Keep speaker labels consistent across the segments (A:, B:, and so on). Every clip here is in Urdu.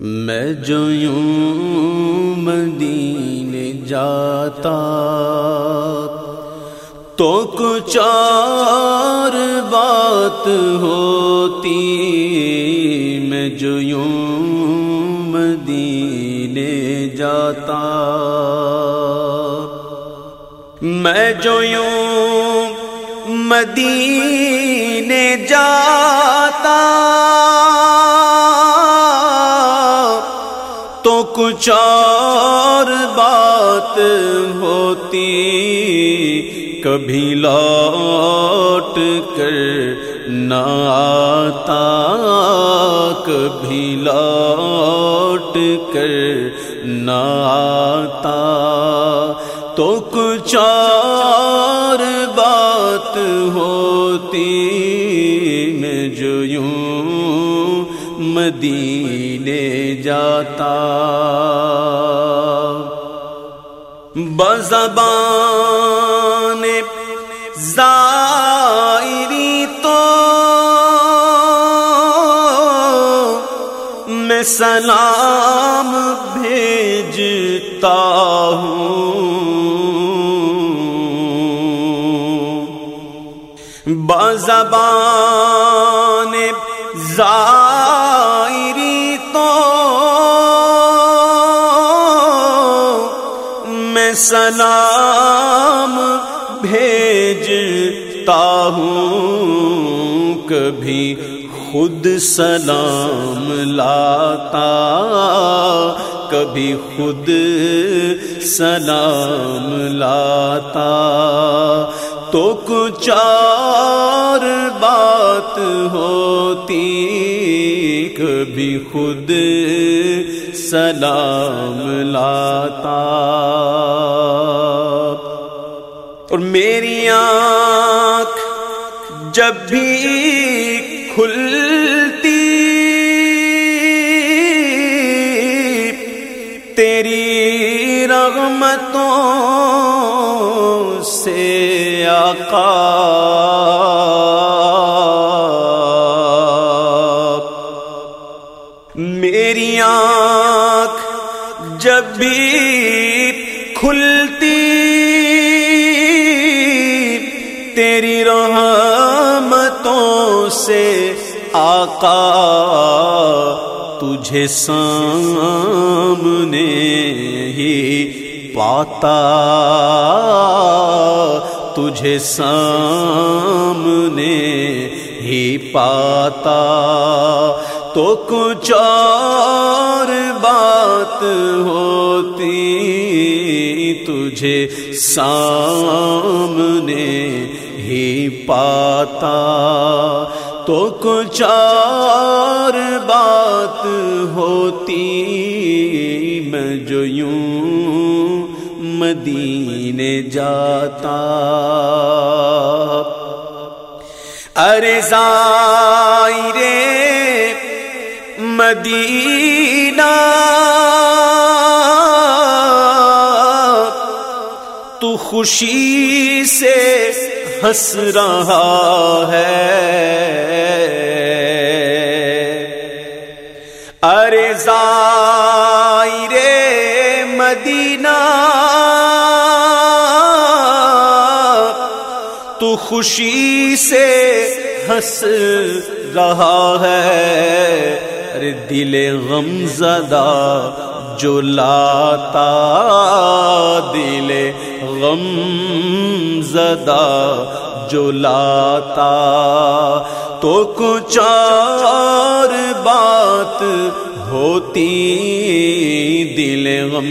A: میں جو یوں مدینے جاتا تو کچھ اور بات ہوتی، میں جو یوں مدینے جاتا میں جو یوں مدینے جاتا کچھ اور بات ہوتی، کبھی لوٹ کر نہ آتا، کبھی لوٹ کر نہ آتا۔ تو کچھ اور بات ہوتی مدینے جاتا۔ بزبان زائری تو میں سلام بھیجتا ہوں۔ بزبان زائری تو میں سلام بھیجتا ہوں کبھی خود سلام لاتا کبھی خود سلام لاتا۔ تو کچھ اور بات ہوتی کبھی خود سلام لاتا۔ اور میری آنکھ جب بھی کھلتی، تیری رغمتوں سے آقا۔ میری آنکھ جب بھی کھلتی تیری رحمتوں سے آقا تجھے سامنے ہی پاتا تجھے سامنے ہی پاتا تو کچھ اور بات ہوتی تجھے سامنے ہی پاتا تو کچھ اور بات ہوتی میں جو یوں مدینے جاتا۔ ارے زائرے مدینہ تو خوشی سے ہنس رہا ہے۔ ارے زائرے مدینہ، تو خوشی سے ہنس رہا ہے۔ ارے دل غم زدہ جو لاتا، دل غم زدہ جو لاتا۔ تو کچھ اور بات ہوتی دل غم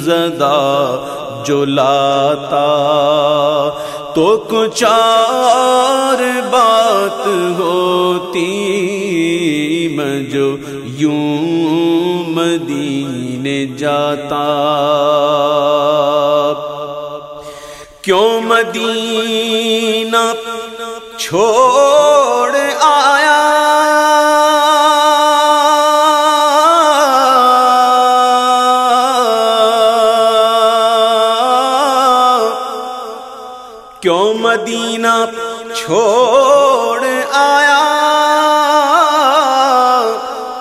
A: زدہ جو لاتا تو کچھ اور بات ہوتی میں جو یوں مدینے جاتا کیوں مدینہ چھوڑ کیوں مدینہ چھوڑ آیا؟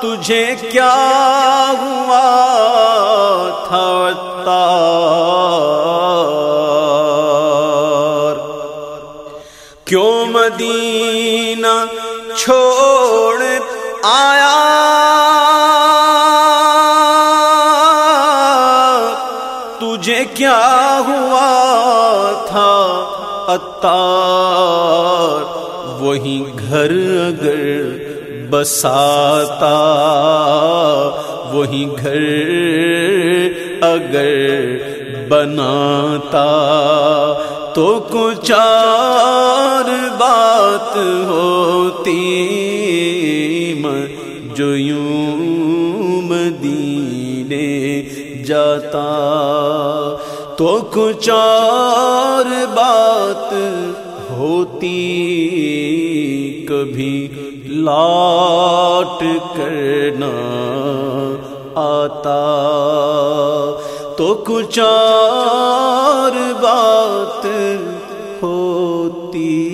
A: تجھے کیا ہوا تھا کیوں مدینہ چھوڑ آیا؟ تجھے کیا ہوا تھا اتار وہی گھر اگر بساتا، وہی گھر اگر بناتا۔ تو کچھ بات ہوتی جو یوں مدینے جاتا۔ تو کچھ بات ہوتی کبھی لاٹ کرنا آتا تو کچھ اور بات ہوتی